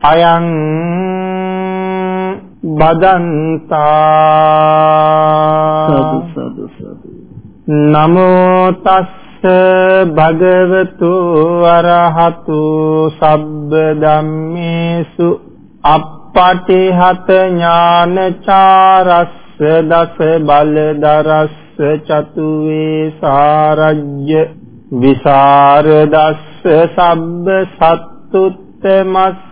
අයං බදන්තා। සතු සතු සතු නමෝ තස්ස භගවතු අරහතු සබ්බ ධම්මේසු। අප්පටිහත ඥානචාරස්ස දස බලදරස්ස චතු වේසාරජ්‍ය විසරදස්ස සබ්බ සත්තුත්තමස්ස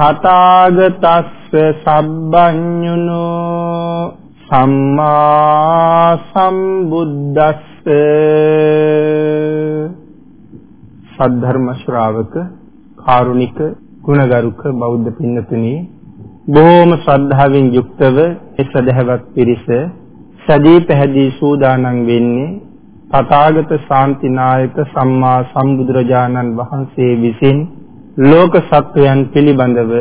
තථාගතස්ස සබ්බඤුනෝ සම්මා සම්බුද්දස්ස සද්ධර්ම ශ්‍රාවක කාරුණික ගුණගරුක බෞද්ධ පින්නතුනි බොහෝම ශ්‍රද්ධාවෙන් යුක්තව එසදහවත් පිරිස සදී පැහැදී සූදානම් වෙන්නේ තථාගත ශාන්තිනායක සම්මා සම්බුදුරජාණන් වහන්සේ විසින් ලෝක සත්වයන් පිළිබඳව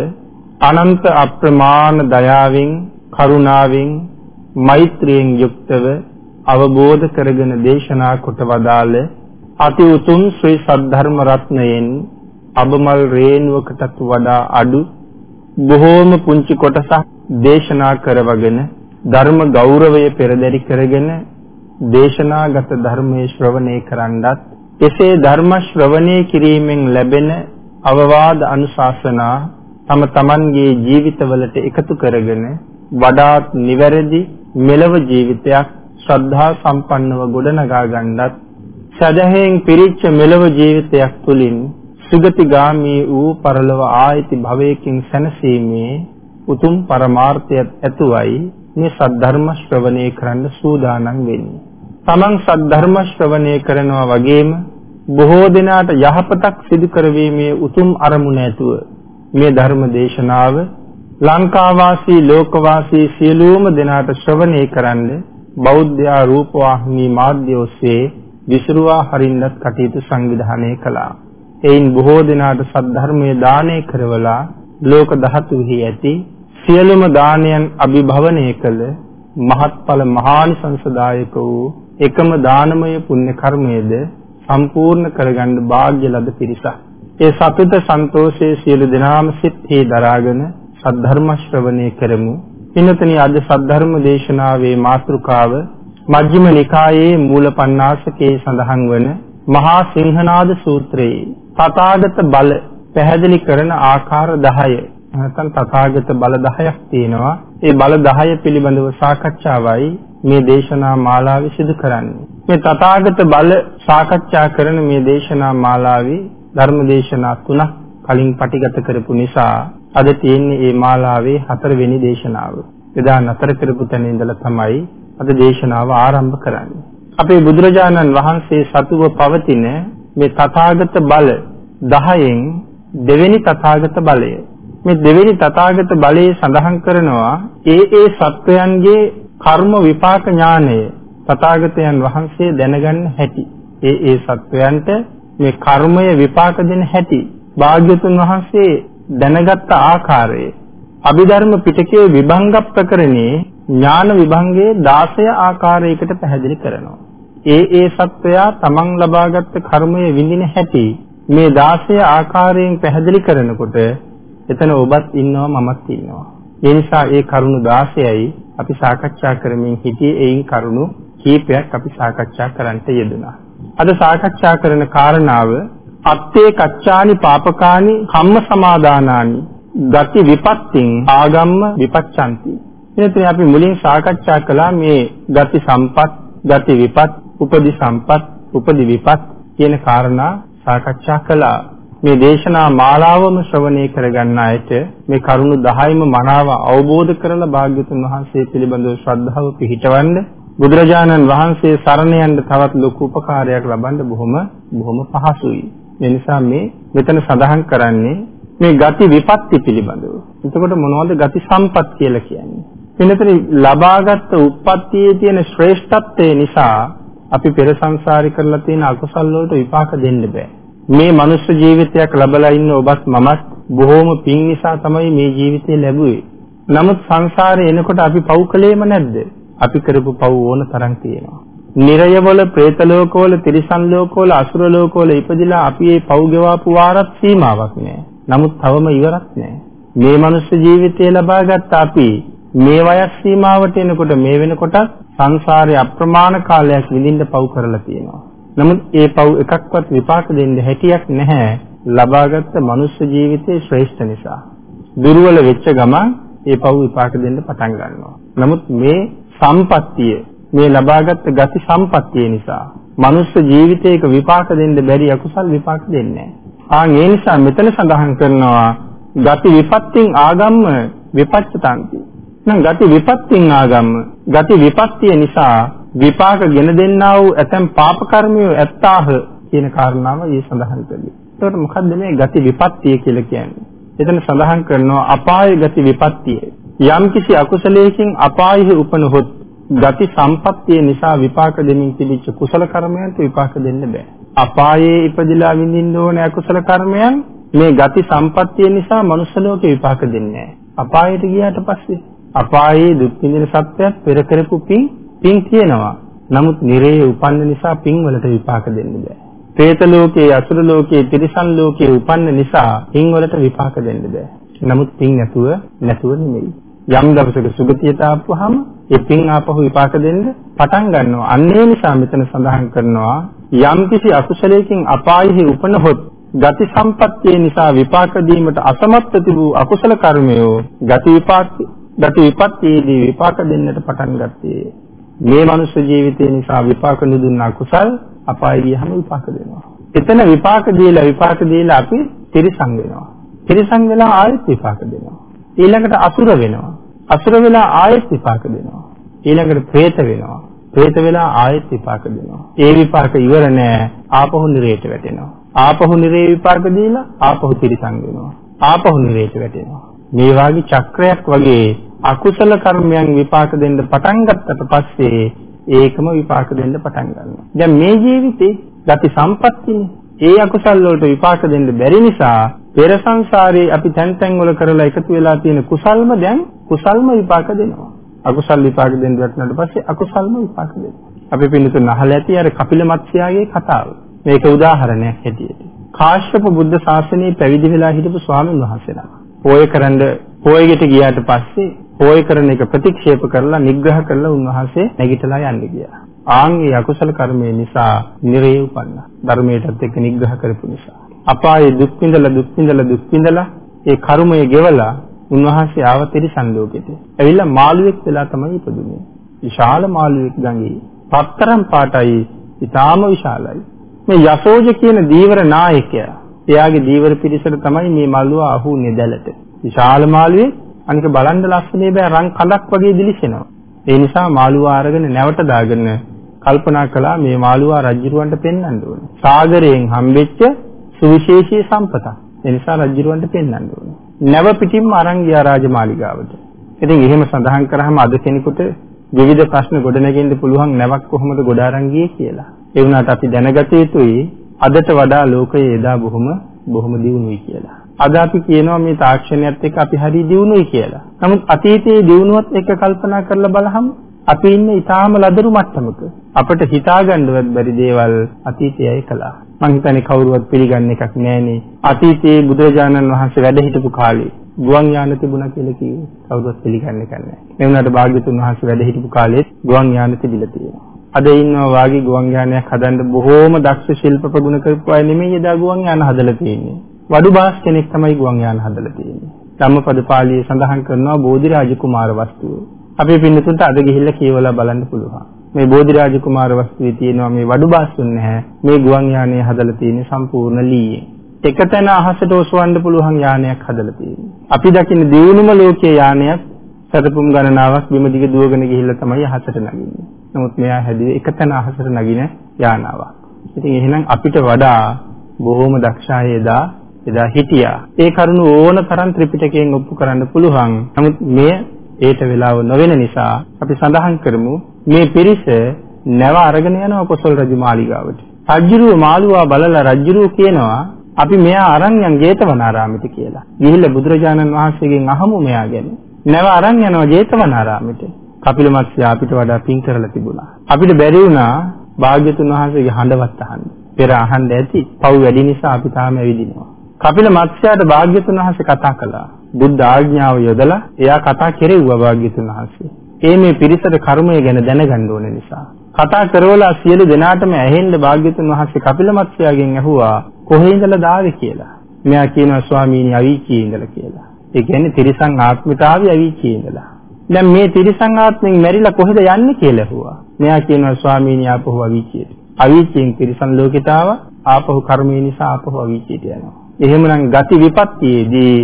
අනන්ත අප්‍රමාණ දයාවෙන් කරුණාවෙන් මෛත්‍රියෙන් යුක්තව අවබෝධ කරගෙන දේශනා කොට වදාළ අති උතුම් ශ්‍රී සද්ධර්ම රත්නයෙන් අබමල් රේණුවකටත් වඩා අඩු බොහෝම පුංචි කොටසක් දේශනා කරවගෙන ධර්ම ගෞරවය පෙරදරි කරගෙන දේශනාගත ධර්මයේ ශ්‍රවණය කරන්නත් එසේ ධර්ම ශ්‍රවණය කිරීමෙන් ලැබෙන අවවාද අනුශාසනා තම තමන්ගේ ජීවිතවලට එකතු කරගෙන වඩාත් නිවැරදි මෙලව ජීවිතයක් ශ්‍රද්ධා සම්පන්නව ගොඩනගා ගන්නත් සදහෙන් පිරිච්ච මෙලව ජීවිතයක් තුළින් සුගතිගාමී වූ පරලොව ආයති භවයකින් සැනසීමේ උතුම් පරමාර්ථයත් ඇතුවයි මේ සද්ධර්ම ශ්‍රවණය කරන්න සූදානම් වෙන්නේ. තමන් සද්ධර්ම ශ්‍රවණය කරනවා වගේම බොහෝ දෙනාට යහපතක් සිදු කරවීමේ උතුම් අරමුණ ඇතුව මේ ධර්ම දේශනාව ලංකාවාසී ලෝකවාසී සියලුම දෙනාට ශ්‍රවණය කරන්න බෞද්ධ රූපවාහිනී මාධ්‍ය ඔස්සේ විසිරුවා හරින්නත් කටයුතු සංවිධානය කළා. එයින් බොහෝ දෙනාට සද්ධර්මයේ දානය කරවලා ලෝක ධාතුෙහි ඇති සියලුම දානයන් අභිභවනය කළ මහත්ඵල මහානිසංසදායක වූ එකම දානමය පුණ්‍ය කර්මයේද සම්පූර්ණ කරගන්න වාග්ය ලද පිරිසක්. ඒ සතුට සන්තෝෂයේ සියලු දෙනාම සිත්හි දරාගෙන සද්ධර්ම ශ්‍රවණය කරමු. පින්වත්නි අද සද්ධර්ම දේශනාවේ මාතෘකාව මජ්ක්‍ධිම නිකායේ මූල පණ්ණාසකේ සඳහන් වන මහා සිංහනාද සූත්‍රයේ තථාගත බල පැහැදිලි කරන ආකාර 10 නැත්නම් තථාගත බල 10ක් තියෙනවා. ඒ බල 10 පිළිබඳව සාකච්ඡාවයි මේ දේශනා මාලාවේ සිදු කරන්නේ. මේ තථාගත බල සාකච්ඡා කරන මේ දේශනා මාලාවේ ධර්ම දේශනා තුනක් කලින් පටිගත කරපු නිසා අද තියෙන්නේ මේ මාලාවේ හතරවෙනි දේශනාව. එදා නතර කරපු තැන ඉඳලා තමයි අද දේශනාව ආරම්භ කරන්නේ. අපේ බුදුරජාණන් වහන්සේ සතුව පවතින මේ තථාගත බල 10න් දෙවෙනි තථාගත බලය. මේ දෙවෙනි තථාගත බලයේ සඳහන් කරනවා ඒ ඒ සත්වයන්ගේ කර්ම විපාක ඥානය තථාගතයන් වහන්සේ දැනගන්න හැටි. ඒ ඒ සත්වයන්ට මේ කර්මය විපාක දෙන හැටි භාග්‍යතුන් වහන්සේ දැනගත් ආකාරය අභිධර්ම පිටකයේ විභංග ප්‍රකරණේ ඥාන විභංගයේ 16 ආකාරයකට පැහැදිලි කරනවා. ඒ ඒ සත්වයා තමන් ලබාගත් කර්මය විඳින හැටි මේ 16 ආකාරයෙන් පැහැදිලි කරනකොට එතන ඔබත් ඉන්නවා මමත් ඉන්නවා. ඒ නිසා ඒ කරුණු 16යි අපි සාකච්ඡා කරමින් සිටියේ එයින් කරුණු කීපයක් අපි සාකච්ඡා කරන්නට යෙදුණා. අද සාකච්ඡා කරන කාරණාව අත්තේ කච්චානි පාපකානි කම්ම සමාදානානි ගති විපත්තිං ආගම්ම විපච්ඡanti. එතන අපි මුලින් සාකච්ඡා කළා මේ ගති සම්පත්, ගති විපත්, උපදි සම්පත්, උපදි විපත් කියන කාරණා සාකච්ඡා කළා. මේ දේශනා මාලාවම ශ්‍රවණය කරගන්න අයට මේ කරුණු 10ම මනාව අවබෝධ කරලා භාග්‍යතුන් වහන්සේ පිළිබඳව ශ්‍රද්ධාව පිහිටවන්න බුදුරජාණන් වහන්සේ සරණ යන්න තවත් ලොකු උපකාරයක් ලබන්න බොහොම බොහොම පහසුයි. ඒ නිසා මේ මෙතන සඳහන් කරන්නේ මේ ගති විපත්ති පිළිබඳව. එතකොට මොනවද ගති සම්පත් කියලා කියන්නේ? වෙනතර ලබාගත් උප්පත්තියේ තියෙන ශ්‍රේෂ්ඨත්වය නිසා අපි පෙර සංසාරේ කරලා තියෙන අකුසල් වලට විපාක දෙන්න බෑ. මේ මනුෂ්‍ය ජීවිතයක් ලබලා ඉන්න ඔබත් මමත් බොහෝම පින් නිසා තමයි මේ ජීවිතේ ලැබුවේ. නමුත් සංසාරේ එනකොට අපි පව් කළේම නැද්ද? අපි කරපු පව් ඕන තරම් තියෙනවා. නිරයවල, പ്രേත ලෝකවල, තිරිසන් ලෝකවල, අසුර ලෝකවල ඉපදිලා අපි මේ පව් ගෙවාපු වාරත් සීමාවක් නෑ. නමුත් තවම ඉවරක් නෑ. මේ මනුෂ්‍ය ජීවිතය ලබාගත් අපි මේ වයස් සීමාවට එනකොට මේ වෙනකොට සංසාරේ අප්‍රමාණ කාලයක් විඳින්න පව් කරලා තියෙනවා. නමුත් ඒ පව් එකක්වත් විපාක දෙන්න හැටියක් නැහැ. ලබාගත් මනුෂ්‍ය ජීවිතයේ ශ්‍රේෂ්ඨ නිසා. දුර්වල වෙච්ච ගමන් ඒ පව් විපාක දෙන්න පටන් ගන්නවා. නමුත් මේ සම්පත්තිය මේ ලබාගත් ගති සම්පත්තිය නිසා මනුෂ්‍ය ජීවිතයක විපාක දෙන්න බැරි අකුසල් විපාක දෙන්නේ නැහැ. ඒ නිසා මෙතන සඳහන් කරනවා ගති විපත්තින් ආගම්ම විපච්චතාන්ති. නම් ගති විපත්තින් ආගම්ම ගති විපත්තිය නිසා විපාක ගෙන දෙන්නා වූ ඇතැම් පාප කර්මය ඇත්තාහ කියන කාරණාව ඊ සඳහන් කළේ. ඒකට මොකද්ද මේ ගති විපත්තිය කියලා කියන්නේ? එතන සඳහන් කරනවා අපාය ගති විපත්තිය. යම්කිසි අකුසලයකින් අපායෙහි උපනහොත් ගති සම්පත්තිය නිසා විපාක දෙමින් තිබිච්ච කුසල කර්මයන්ට විපාක දෙන්න බෑ. අපායේ ඉපදිලා විඳින්න ඕන අකුසල කර්මයන් මේ ගති සම්පත්තිය නිසා මනුෂ්‍ය ලෝකේ විපාක දෙන්නේ නැහැ. අපායට ගියාට පස්සේ අපායේ දුක් විඳින සත්‍යයක් පෙර කරපු පින් පින් තියෙනවා. නමුත් නිරේ උපන්න නිසා පින් වලට විපාක දෙන්න බෑ. പ്രേත ලෝකයේ අසුර ලෝකයේ තිරිසන් ලෝකයේ උපන්න නිසා පින් වලට විපාක දෙන්න බෑ. නමුත් පින් නැතුව නැතුව නෙමෙයි. යම් දවසක සුගතියට ආපුවාම ඒ පින් ආපහු විපාක දෙන්න පටන් ගන්නවා. අන්න ඒ නිසා මෙතන සඳහන් කරනවා යම්කිසි අකුසලයකින් අපායෙහි උපනහොත් ගති සම්පත්තිය නිසා විපාක දීමට අසමත් තිබූ අකුසල කර්මයෝ ගති විපාක ගති විපත්තියේදී විපාක දෙන්නට පටන් ගත්තේ මේ මනුෂ්‍ය ජීවිතය නිසා විපාක නුදුන්න අකුසල් අපාය ගියහම විපාක දෙනවා. එතන විපාක දීලා විපාක දීලා අපි තිරිසං වෙනවා. තිරිසං වෙලා ආයෙත් විපාක දෙනවා. ඊළඟට අසුර වෙනවා. අසුර වෙලා ආයෙත් විපාක දෙනවා. ඊළඟට പ്രേත වෙනවා. പ്രേත වෙලා ආයෙත් විපාක දෙනවා. ඒ විපාක ඉවර නෑ ආපහු නිරේත වැටෙනවා. ආපහු නිරේ විපාක දීලා ආපහු තිරිසන් වෙනවා. ආපහු නිරේත වැටෙනවා. මේ වාගේ චක්‍රයක් වගේ අකුසල කර්මයන් විපාක දෙන්න පටන් ගත්තට පස්සේ ඒකම විපාක දෙන්න පටන් ගන්නවා. දැන් මේ ජීවිතේ ගති සම්පත්තිනේ. ඒ අකුසල් වලට විපාක දෙන්න බැරි නිසා පෙර සංසාරේ අපි තැන් තැන් වල කරලා එකතු වෙලා තියෙන කුසල්ම දැන් කුසල්ම විපාක දෙනවා. අකුසල් විපාක දෙන්න වැටුණාට පස්සේ අකුසල්ම විපාක දෙනවා. අපි පිළිතුරු අහලා ඇති අර කපිල මත්ස්‍යයාගේ කතාව. මේක උදාහරණයක් හැටියට. කාශ්‍යප බුද්ධ ශාසනයේ පැවිදි වෙලා හිටපු ස්වාමීන් වහන්සේලා. පෝය කරන්න පෝයකට ගියාට පස්සේ පෝය කරන එක ප්‍රතික්ෂේප කරලා නිග්‍රහ කරලා උන්වහන්සේ නැගිටලා යන්න ගියා. ආන්ගේ අකුසල කර්මය නිසා නිරේ උපන්නා. ධර්මයටත් එක්ක නිග්‍රහ කරපු නිසා. අපායේ දුක් විඳලා දුක් විඳලා දුක් විඳලා ඒ කර්මය ගෙවලා උන්වහන්සේ ආව තිරිසන් ලෝකෙට. ඇවිල්ලා මාළුවෙක් වෙලා තමයි ඉපදුනේ. විශාල මාළුවෙක් ගඟේ. පත්තරම් පාටයි, ඊටාම විශාලයි. මේ යසෝජ කියන දීවර නායකයා. එයාගේ දීවර පිරිසට තමයි මේ මල්ුව අහුන්නේ දැලට. විශාල මාළුවේ අනික බලන්න ලස්සනේ බෑ රන් කඳක් වගේ දිලිසෙනවා. ඒ නිසා මාළුවා අරගෙන නැවට දාගෙන කල්පනා කළා මේ මාළුවා රජුරවන්ට පෙන්වන්න ඕනේ. සාගරයෙන් හම්බෙච්ච සුවිශේෂී සම්පතක්. ඒ නිසා රජුරවන්ට පෙන්වන්න ඕනේ. නැව පිටින්ම අරන් ගියා රාජමාලිගාවට. ඉතින් එහෙම සඳහන් කරාම අද කෙනෙකුට විවිධ ප්‍රශ්න ගොඩනගෙන්න පුළුවන් නැවක් කොහොමද ගොඩ අරන් ගියේ කියලා. ඒ වුණාට අපි දැනගත යුතුයි අදට වඩා ලෝකයේ එදා බොහොම බොහොම දියුණුයි කියලා. අද අපි කියනවා මේ තාක්ෂණයත් එක්ක අපි හරි දියුණුයි කියලා. නමුත් අතීතයේ දියුණුවත් එක්ක කල්පනා කරලා බලහම අපි ඉන්නේ ඊටාම ලදරු මට්ටමක. අපිට හිතාගන්නවත් බැරි දේවල් අතීතයයි කළා. මං හිතන්නේ කවුරුවත් පිළිගන්න එකක් නෑනේ. අතීතයේ බුදුරජාණන් වහන්සේ වැඩ හිටපු කාලේ ගුවන් යාන තිබුණා කියලා කිව්වේ. කවුරුවත් පිළිගන්න එක නෑ. ඒ වුණාට භාග්‍යතුන් වහන්සේ වැඩ හිටපු කාලෙත් ගුවන් යාන තිබිලා තියෙනවා. අද ඉන්නවා වාගේ ගුවන් යානයක් හදන්න බොහෝම දක්ෂ ශිල්ප ප්‍රගුණ කරපු අය නෙමෙයි එදා ගුවන් යාන හදලා තියෙන්නේ. වඩු බාස් කෙනෙක් තමයි ගුවන් යාන හදලා තියෙන්නේ. ධම්මපද පාළියේ සඳහන් කරනවා බෝධිරාජ කුමාර වස්තුව. අපේ පින්නතුන්ට අද ගිහිල්ලා කියවලා බලන්න පුළුවන්. මේ බෝධිරාජ කුමාර වස්තුවේ තියෙනවා මේ වඩු බාස්තුන් නැහැ. මේ ගුවන් යානය හදලා තියෙන්නේ සම්පූර්ණ ලීයෙන්. එකතැන අහසට ඔසවන්න පුළුවන් යානයක් හදලා තියෙනවා. අපි දකින දියුණුම ලෝකයේ යානයක් සතපුම් ගණනාවක් බිම දිග දුවගෙන ගිහිල්ලා තමයි අහසට නගින්නේ. නමුත් මෙයා හැදුවේ එකතැන අහසට නගින යානාවක්. ඉතින් එහෙනම් අපිට වඩා බොහෝම දක්ෂාය එදා එදා හිටියා. ඒ කරුණ ඕන තරම් ත්‍රිපිටකයෙන් ඔප්පු කරන්න පුළුවන්. නමුත් මෙය ඒට වෙලාව නොවන නිසා අපි සඳහන් කරමු මේ පිරිස නැව අරගෙන යනවා කොසල් රජු මාලිගාවට. රජුරුව මාළුවා බලලා රජුරුව කියනවා අපි මෙයා අරන් යන් ජේතවනාරාමෙට කියලා. ගිහිල්ලා බුදුරජාණන් වහන්සේගෙන් අහමු මෙයා ගැන. නැව අරන් යනවා ජේතවනාරාමෙට. කපිල මත්ස්‍ය අපිට වඩා පින් කරලා තිබුණා. අපිට බැරි වුණා භාග්‍යතුන් වහන්සේගේ හඬවත් අහන්න. පෙර අහන්න ඇති. පව් වැඩි නිසා අපි තාම ඇවිදිනවා. කපිල මත්ස්‍යයාට භාග්‍යතුන් වහන්සේ කතා කළා. බුද්ධ ආඥාව යොදලා එයා කතා කෙරෙව්වා භාග්‍යතුන් වහන්සේ. ඒ මේ පිරිසට කර්මය ගැන දැනගන්න ඕන නිසා. කතා කරවලා සියලු දෙනාටම ඇහෙන්න භාග්‍යතුන් වහන්සේ කපිල මත්ස්‍යයාගෙන් ඇහුවා කොහේ ඉඳලා දාවේ කියලා. මෙයා කියනවා ස්වාමීනි අවීචියේ ඉඳලා කියලා. ඒ කියන්නේ තිරිසන් ආත්මිතාවේ අවීචියේ ඉඳලා. දැන් මේ තිරිසන් ආත්මෙන් මැරිලා කොහෙද යන්නේ කියලා ඇහුවා. මෙයා කියනවා ස්වාමීනි ආපහු අවීචියට. අවීචියෙන් තිරිසන් ලෝකෙට ආවා ආපහු කර්මය නිසා ආපහු අවීචියට යනවා. එහෙමනම් ගති විපත්තියේදී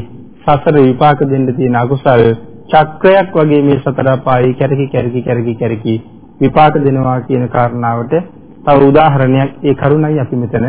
සසර විපාක දෙන්න තියෙන අකුසල් චක්‍රයක් වගේ මේ සතර පායි කැරකි කැරකි කැරකි කැරකි විපාක දෙනවා කියන කාරණාවට තව උදාහරණයක් ඒ කරුණයි අපි මෙතන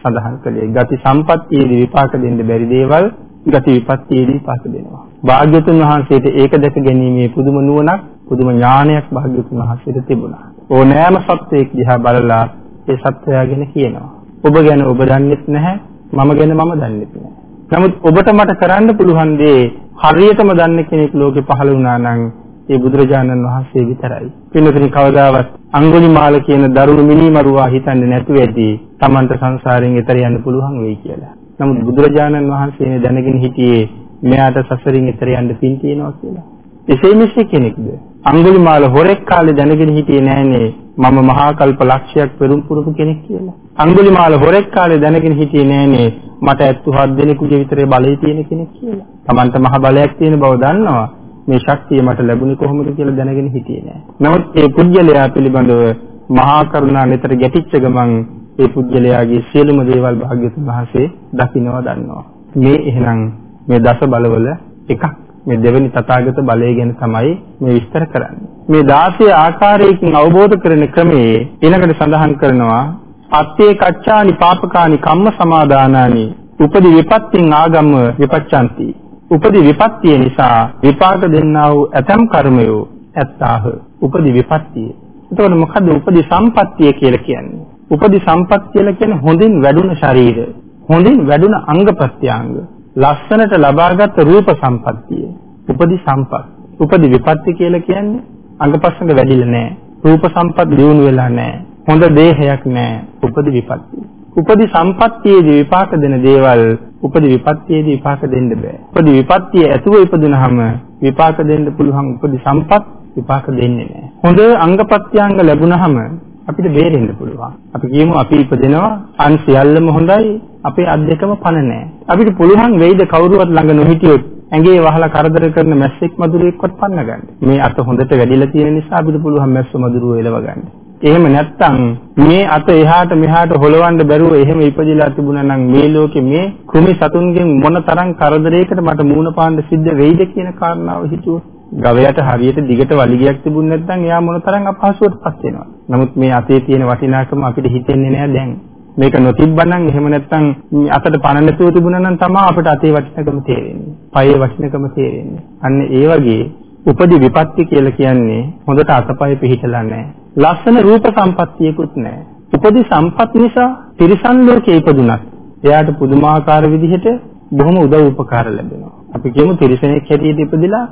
සඳහන් කළේ. ගති සම්පත්තියේදී විපාක දෙන්න බැරි දේවල් ගති විපත්තියේදී විපාක දෙනවා. භාග්‍යතුන් වහන්සේට ඒක දැක ගැනීමේ පුදුම නුවණක් පුදුම ඥානයක් භාග්‍යතුන් වහන්සේට තිබුණා. ඕනෑම සත්‍යයක් දිහා බලලා ඒ සත්‍යය ගැන කියනවා. ඔබ ගැන ඔබ දන්නෙත් නැහැ මම ගැන මම දන්නේ නැහැ. නමුත් ඔබට මට කරන්න පුළුවන් දේ හරියටම දන්න කෙනෙක් ලෝකේ පහළ වුණා නම් ඒ බුදුරජාණන් වහන්සේ විතරයි. පින්නතනි කවදාවත් අඟුලිමාල කියන දරුණු මිනිමරුවා හිතන්නේ නැතුව ඇති Tamanta සංසාරයෙන් එතර යන්න පුළුවන් වෙයි කියලා. නමුත් බුදුරජාණන් වහන්සේ දැනගෙන හිටියේ මෙයාට සසරින් එතර යන්න පින් තියෙනවා කියලා. එසේ මෙසේ කෙනෙක්ද? අඟුලිමාල හොරෙක් කාලේ දැනගෙන හිටියේ නෑනේ මම මහා කල්ප ලක්ෂයක් පෙරම් පුරපු කෙනෙක් කියලා. අඟුලිමාල හොරෙක් කාලේ දැනගෙන හිටියේ නෑනේ මට ඇත්තු හත් දෙනෙකුගේ විතරේ බලය තියෙන කෙනෙක් කියලා. Tamanta මහ බලයක් තියෙන බව දන්නවා. මේ ශක්තිය මට ලැබුණේ කොහොමද කියලා දැනගෙන හිටියේ නෑ. නමුත් ඒ පුජ්‍යලයා පිළිබඳව මහා කරුණා නිතර ගැටිච්ච ගමන් ඒ පුජ්‍යලයාගේ සියලුම දේවල් භාග්‍යතුන් වහන්සේ දකින්නවා දන්නවා. මේ එහෙනම් මේ දස බලවල එකක් මේ දෙවෙනි තථාගත බලය ගැන තමයි මේ විස්තර කරන්නේ. මේ 16 ආකාරයකින් අවබෝධ කරන ක්‍රමයේ ඊළඟට සඳහන් කරනවා අත්තේ කච්චානි පාපකානි කම්ම සමාදානානි උපදි විපත්තින් ආගම විපච්ඡanti. උපදි විපත්තිය නිසා විපාක දෙන්නා වූ ඇතම් කර්මයෝ ඇත්තාහ. උපදි විපත්තිය. එතකොට මොකද්ද උපදි සම්පත්තිය කියලා කියන්නේ? උපදි සම්පත් කියලා කියන්නේ හොඳින් වැඩුණ ශරීර. හොඳින් වැඩුණ අංග ප්‍රත්‍යංග. ලස්සනට ලබාගත් රූප සම්පත්තිය. උපදි සම්පත්. උපදි විපත්ති කියලා කියන්නේ අංගපස්සඟ වැඩිලා නැහැ. රූප සම්පත් දියුණු වෙලා නැහැ. හොඳ දේහයක් නැහැ. උපදි විපත්ති. උපදි සම්පත්තියේදී විපාක දෙන දේවල් උපදි විපත්තියේදී විපාක දෙන්න බෑ. උපදි විපත්තිය ඇතුව ඉපදුනහම විපාක දෙන්න පුළුවන් උපදි සම්පත් විපාක දෙන්නේ නැහැ. හොඳ අංගපත්‍යාංග ලැබුණහම අපිට බේරෙන්න පුළුවන්. අපි කියමු අපි ඉපදෙනවා අන් සියල්ලම හොඳයි අපේ අත් දෙකම පණ නැහැ. අපිට පුළුවන් වෙයිද කවුරුවත් ළඟ නොහිටියොත් ඇඟේ වහලා කරදර කරන මැස්සෙක් මදුරුවෙක්වත් පන්න ගන්න. මේ අත හොඳට වැඩිලා තියෙන නිසා අපිට පුළුවන් මැස්ස මදුරුව එලව ගන්න. එහෙම නැත්තම් මේ අත එහාට මෙහාට හොලවන්න බැරුව එහෙම ඉපදිලා තිබුණා නම් මේ ලෝකේ මේ කෘමි සතුන්ගෙන් මොන තරම් කරදරයකට මට මූණ පාන්න සිද්ධ වෙයිද කියන කාරණාව හිතුවොත් ගවයට හරියට දිගට වලිගයක් තිබුණ නැත්නම් එයා මොන තරම් අපහසුවටපත් වෙනවද නමුත් මේ අතේ තියෙන වටිනාකම අපිට හිතෙන්නේ නැහැ දැන් මේක නොතිබ්බනම් එහෙම නැත්නම් අතට පණ නැතුව තිබුණා නම් තමයි අපිට අතේ වටිනකම තේරෙන්නේ. පයේ වටිනකම තේරෙන්නේ. අන්න ඒ වගේ උපදි විපත්ති කියලා කියන්නේ හොඳට අතපය පිහිටලා නැහැ. ලස්සන රූප සම්පත්තියකුත් නැහැ. උපදි සම්පත් නිසා තිරිසන් ලෝකේ ඉපදුනත් එයාට පුදුමාකාර විදිහට බොහොම උදව් උපකාර ලැබෙනවා. අපි කියමු තිරිසනෙක් හැටියට ඉපදිලා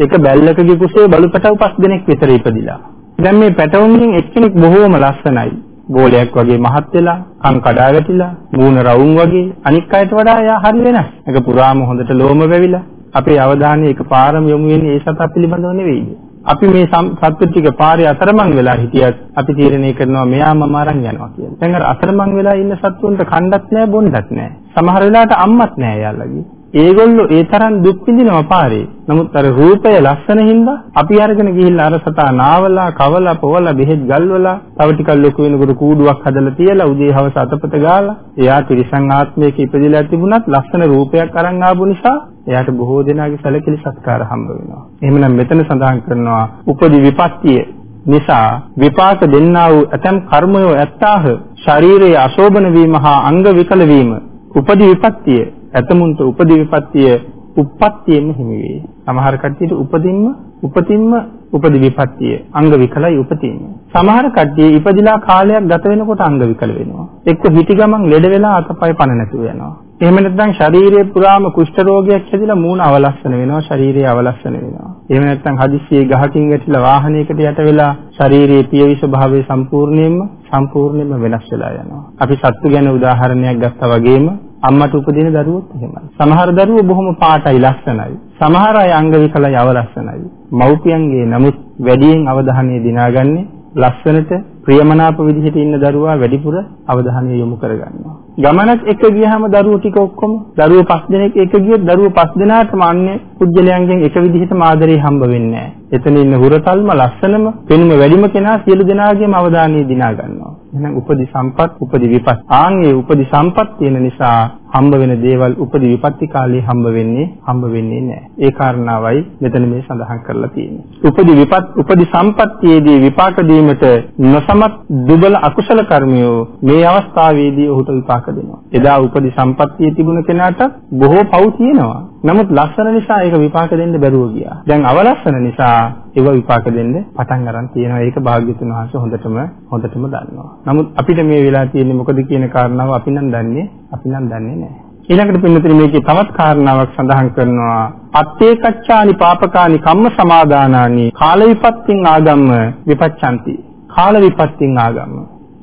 එක බැල්ලකගේ කුසේ බලුපටව පස් දෙනෙක් විතර ඉපදිලා. දැන් මේ පැටවුන්ගෙන් එක්කෙනෙක් බොහෝම ලස්සනයි. ගෝලයක් වගේ මහත් වෙලා, කන් කඩා වැටිලා, මූණ රවුම් වගේ අනික් අයට වඩා එයා හරි වෙනස්. ඒක පුරාම හොඳට ලෝම වැවිලා අපේ අවධානය එකපාරම යොමු වෙන්නේ ඒ සතා පිළිබඳව නෙවෙයි. අපි මේ සත්ත්ව ටික පාරේ අතරමං වෙලා හිටියත් අපි තීරණය කරනවා මෙයා මම අරන් යනවා කියලා. දැන් අර අතරමං වෙලා ඉන්න සත්තුන්ට කණ්ඩත් නැහැ බොණ්ඩත් නැහැ. සමහර වෙලාවට අම්මත් නැහැ යාළුවගේ. ඒගොල්ලෝ ඒ තරම් දුක් විඳිනවා පාරේ. නමුත් අර රූපය ලස්සන හින්දා අපි අරගෙන ගිහිල්ලා අර සතා නාවලා, කවලා, පොවලා, බෙහෙත් ගල්වලා, තව ටිකක් ලොකු වෙනකොට කූඩුවක් හදලා තියලා උදේ හවස අතපත ගාලා, එයා තිරිසන් ආත්මයක ඉපදිලා තිබුණත් ලස්සන රූපයක් අරන් ආපු නිසා එයාට බොහෝ දෙනාගේ සැලකිලි සත්කාර හම්බ වෙනවා. එහෙමනම් මෙතන සඳහන් කරනවා උපදි විපත්තිය නිසා විපාක දෙන්නා වූ ඇතම් කර්මයෝ ඇත්තාහ ශරීරයේ අශෝභන වීම හා අංග විකල වීම උපදි විපත්තිය ඇතමුන්ට උපදි විපත්තිය උප්පත්තියෙම හිමි වේ. සමහර කට්ටියට උපදින්ම උපතින්ම උපදි විපත්තිය අංග විකලයි උපතින්ම. සමහර කට්ටිය ඉපදිලා කාලයක් ගත වෙනකොට අංග විකල වෙනවා. එක්ක හිටි ගමන් ලෙඩ වෙලා අතපය පණ නැතුව යනවා. එහෙම නැත්නම් ශරීරයේ පුරාම කුෂ්ඨ රෝගයක් හැදිලා මූණ අවලස්සන වෙනවා ශරීරය අවලස්සන වෙනවා. එහෙම නැත්නම් හදිස්සියේ ගහකින් වැටිලා වාහනයකට යට වෙලා ශරීරයේ පියවි ස්වභාවය සම්පූර්ණයෙන්ම සම්පූර්ණයෙන්ම වෙනස් වෙලා යනවා. අපි සත්තු ගැන උදාහරණයක් ගත්තා වගේම අම්මට උපදින දරුවොත් එහෙමයි. සමහර දරුවෝ බොහොම පාටයි ලස්සනයි. සමහර අය අංග විකලයි අවලස්සනයි. මව්පියන්ගේ නමුත් වැඩියෙන් අවධානය දිනාගන්නේ ලස්සනට ප්‍රියමනාප විදිහට ඉන්න දරුවා වැඩිපුර අවධානය යොමු කරගන්නවා. ගමනක් එක ගියාම දරුවෝ ටික ඔක්කොම දරුවෝ පස් දෙනෙක් එක ගියොත් දරුවෝ පස් දෙනාටම අන්නේ පුජ්‍යලයන්ගෙන් එක විදිහටම ආදරේ හම්බ වෙන්නේ නැහැ. එතන ඉන්න හුරතල්ම ලස්සනම පෙනුම වැඩිම කෙනා සියලු දෙනාගේම අවධානය දිනා ගන්නවා. එහෙනම් උපදි සම්පත් උපදි විපත් ආන්ගේ උපදි සම්පත් තියෙන නිසා හම්බ වෙන දේවල් උපදි විපත්ති කාලේ හම්බ වෙන්නේ හම්බ වෙන්නේ නැහැ. ඒ කාරණාවයි මෙතන මේ සඳහන් කරලා තියෙන්නේ. උපදි විපත් උපදි සම්පත්තියේදී විපාක දීමට නොසමත් දුබල අකුසල කර්මියෝ මේ අවස්ථාවේදී ඔහුට විපාක දෙනවා. එදා උපදි සම්පත්තියේ තිබුණ කෙනාට බොහෝ පව් තියෙනවා. නමුත් ලස්සන නිසා ඒක විපාක දෙන්න බැරුව ගියා. දැන් අවලස්සන නිසා ඒව විපාක දෙන්න පටන් ගන්න තියෙනවා. ඒක භාග්‍යතුන් වහන්සේ හොඳටම හොඳටම දන්නවා. නමුත් අපිට මේ වෙලා තියෙන්නේ මොකද කියන කාරණාව අපි නම් දන්නේ අපි නම් දන්නේ නැහැ. ඊළඟට පින්නතුනි මේකේ තවත් කාරණාවක් සඳහන් කරනවා අත්තේ කච්චානි පාපකානි කම්ම සමාදානානි කාල විපත්තින් ආගම්ම විපච්ඡanti කාල විපත්තින් ආගම්ම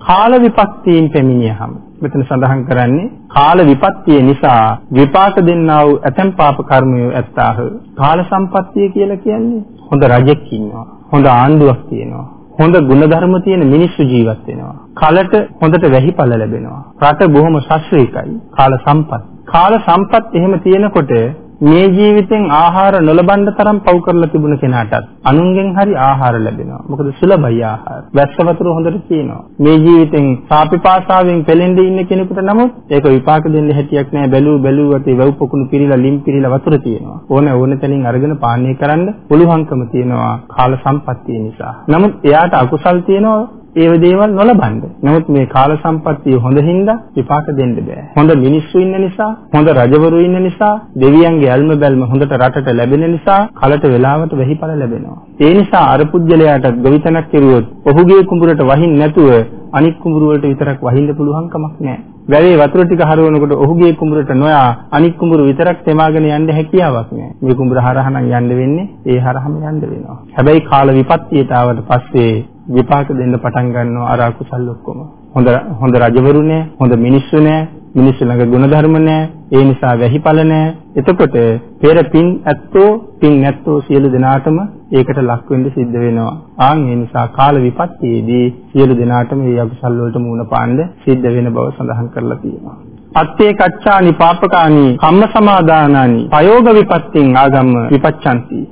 කාල විපත්තියෙන් පැමිණියහම මෙතන සඳහන් කරන්නේ කාල විපත්තිය නිසා විපාක දෙන්නා වූ ඇතැම් පාප කර්මය ඇත්තාහ. කාල සම්පත්තිය කියලා කියන්නේ හොඳ රජෙක් ඉන්නවා හොඳ ආණ්ඩුවක් තියෙනවා හොඳ ගුණධර්ම තියෙන මිනිස්සු ජීවත් වෙනවා. කලට හොඳට වැහිපල ලැබෙනවා. රට බොහොම ශාස්ත්‍රීයයි කාල සම්පත්. කාල සම්පත් එහෙම තියෙනකොට මේ ජීවිතෙන් ආහාර නොලබන්න තරම් පව් කරලා තිබුණ කෙනාටත් අනුන්ගෙන් හරි ආහාර ලැබෙනවා. මොකද සුලභයි ආහාර. වැස්ස වතුර හොඳට තියෙනවා. මේ ජීවිතෙන් සාපිපාසාවෙන් පෙලෙන්න ඉන්න කෙනෙකුට නමුත් ඒක විපාක දෙන්න හැටියක් නැහැ. බැලූ බැලුවට වැව් පොකුණු පිරීලා ලිම් පිරීලා වතුර තියෙනවා. ඕන ඕන තැනින් අරගෙන පානය කරන්න පුළුවන්කම තියෙනවා කාල සම්පත්තිය නිසා. නමුත් එයාට අකුසල් තියෙනවා ඒව දේවල් නොලබන්න. නමුත් මේ කාල සම්පත්තිය හොඳ හින්දා විපාක දෙන්න බෑ. හොඳ මිනිස්සු ඉන්න නිසා, හොඳ රජවරු ඉන්න නිසා, දෙවියන්ගේ ඇල්ම බැල්ම හොඳට රටට ලැබෙන නිසා කලට වෙලාවට වෙහිඵල ලැබෙනවා. ඒ නිසා අර පුජ්‍යලයාට ගොවිතැනක් කෙරුවොත් ඔහුගේ කුඹුරට වහින්න නැතුව අනික් කුඹුර වලට විතරක් වහින්න පුළුවන් කමක් නැහැ. වැවේ වතුර ටික හරවනකොට ඔහුගේ කුඹුරට නොයා අනික් කුඹුර විතරක් තෙමාගෙන යන්න හැකියාවක් නැහැ. මේ කුඹුර හරහා නම් යන්න වෙන්නේ ඒ හරහාම යන්න වෙනවා. හැබැයි කාල විපත්තියට ආවට පස්සේ විපාක දෙන්න පටන් ගන්නවා අර අකුසල් ඔක්කොම. හොඳ හොඳ රජවරු නෑ, හොඳ මිනිස්සු නෑ, මිනිස්සු ළඟ ගුණධර්ම නෑ, ඒ නිසා වැහිපල නෑ, එතකොට පෙර පින් ඇත්තෝ පින් නැත්තෝ සියලු දෙනාටම ඒකට ලක් වෙන්න සිද්ධ වෙනවා. ආන් ඒ නිසා කාල විපත්තියේදී සියලු දෙනාටම මේ අකුසල් වලට මුහුණ පාන්න සිද්ධ වෙන බව සඳහන් කරලා තියෙනවා. අත්තේ කච්චානි පාපකානි කම්ම සමාදානානි පයෝග විපත්තින් ආගම්ම විපච්ඡanti.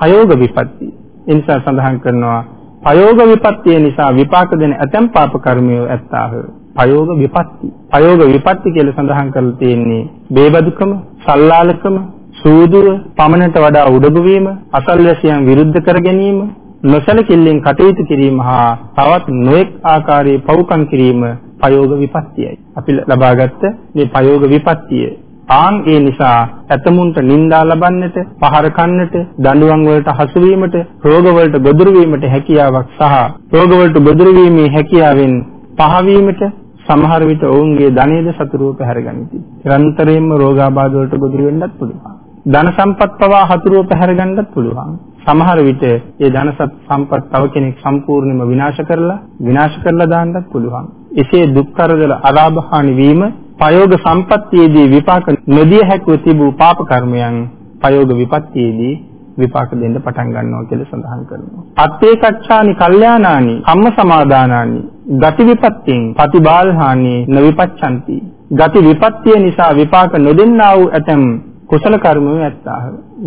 පයෝග විපත්ති. ඒ නිසා සඳහන් කරනවා පයෝග විපත්තිය නිසා විපාක දෙන ඇතැම් පාප කර්මය ඇත්තාහ. පයෝග විපත්ති. පයෝග විපත්ති කියලා සඳහන් කරලා තියෙන්නේ බේබදුකම, සල්ලාලකම, සූදුව, පමණට වඩා උඩඟු වීම, අසල්වැසියන් විරුද්ධ කර ගැනීම, නොසලකිල්ලෙන් කටයුතු කිරීම හා තවත් නොඑක් ආකාරයේ පව්කම් කිරීම පයෝග විපත්තියයි. අපි ලබාගත්ත මේ පයෝග විපත්තිය ආන් ඒ නිසා ඇතමුන්ට නිന്ദා ලබන්නට, පහර කන්නට, දඬුවම් වලට හසු වීමට, රෝග වලට ගොදුරු වීමට හැකියාවක් සහ රෝග වලට ගොදුරු වීමේ හැකියාවෙන් පහවීමට සමහර විට ඔවුන්ගේ ධනයද සතුරුව පැහැරගනිති. නිරන්තරයෙන්ම රෝගාබාධ වලට ගොදුරු වෙන්නත් පුළුවන්. ධන සම්පත් පවා හතුරුව පැහැරගන්නත් පුළුවන්. සමහර විට ඒ ධන සම්පත් තව කෙනෙක් සම්පූර්ණයෙන්ම විනාශ කරලා විනාශ කරලා දාන්නත් පුළුවන්. එසේ දුක් කරදර අලාභහානි වීම පයෝග සම්පත්තියේදී විපාක නොදිය හැකිව තිබූ පාප කර්මයන් පයෝග විපත්තියේදී විපාක දෙන්න පටන් ගන්නවා කියලා සඳහන් කරනවා. අත්තේ කච්චානි කල්යාණානි කම්ම සමාදානානි ගති විපත්තියෙන් ප්‍රතිබාල්හානි නවිපච්ඡanti. ගති විපත්තිය නිසා විපාක නොදෙන්නා වූ ඇතම් කුසල කර්මය ඇත්තාහ.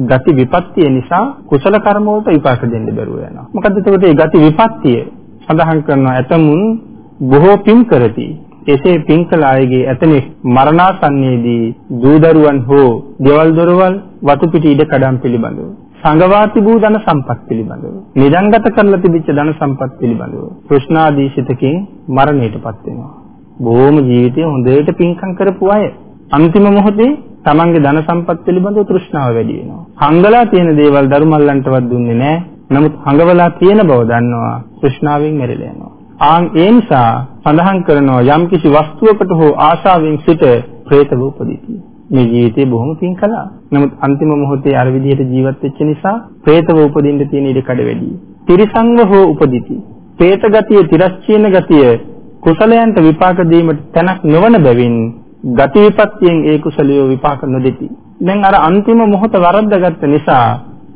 ගති විපත්තිය නිසා කුසල කර්ම වලට විපාක දෙන්න බැරුව යනවා. මොකද එතකොට මේ ගති විපත්තිය සඳහන් කරනවා ඇතමුන් බොහෝ පින් කරති. එසේ පින් කළ අයගේ ඇතනෙක් මරණාසන්නයේදී දූ දරුවන් හෝ ගෙවල් දොරවල් වතු පිටි ඉඩ කඩම් පිළිබඳව සංගවා තිබූ ධන සම්පත් පිළිබඳව නිදන්ගත කරලා තිබිච්ච ධන සම්පත් පිළිබඳව කෘෂ්ණාදීශිතකින් මරණයටපත් වෙනවා. බොහොම ජීවිතේ හොඳට පින්කම් කරපු අය අන්තිම මොහොතේ තමන්ගේ ධන සම්පත් පිළිබඳව තෘෂ්ණාව වැඩි වෙනවා. හංගලා තියෙන දේවල් දරුමල්ලන්ටවත් දුන්නේ නැහැ. නමුත් හංගවලා තියෙන බව දන්නවා තෘෂ්ණාවෙන් මැරිලා යනවා. ආන් ඒ නිසා සඳහන් කරනවා යම්කිසි වස්තුවකට හෝ ආශාවෙන් සිට പ്രേතව උපදිති. මේ ජීවිතේ බොහොම පින් කළා. නමුත් අන්තිම මොහොතේ අර විදිහට ජීවත් වෙච්ච නිසා പ്രേතව උපදින්න තියෙන ඉඩ කඩ වැඩි. තිරිසංව හෝ උපදිති. പ്രേත ගතිය, තිරස්චීන ගතිය කුසලයන්ට විපාක දීමට තැනක් නොවන බැවින් ගති විපත්තියෙන් ඒ කුසලිය විපාක නොදෙති. දැන් අර අන්තිම මොහොත වරද්දාගත්ත නිසා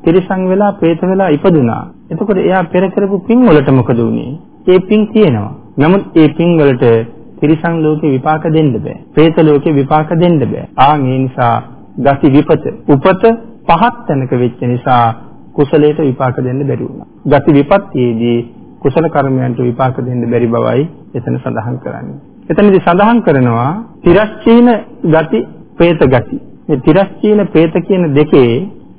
තිරිසං වෙලා, പ്രേත වෙලා ඉපදුනා. එතකොට එයා පෙර කරපු පින් වලට මොකද වුනේ? ඒ පින් තියෙනවා. නමුත් ඒ පින් වලට තිරිසන් ලෝකේ විපාක දෙන්න බෑ. പ്രേත ලෝකේ විපාක දෙන්න බෑ. ආන් ඒ නිසා ගති විපත උපත පහත් තැනක වෙච්ච නිසා කුසලයට විපාක දෙන්න බැරි වුණා. ගති විපත්තියේදී කුසල කර්මයන්ට විපාක දෙන්න බැරි බවයි එතන සඳහන් කරන්නේ. එතනදී සඳහන් කරනවා තිරස්චීන ගති പ്രേත ගති. මේ තිරස්චීන പ്രേත කියන දෙකේ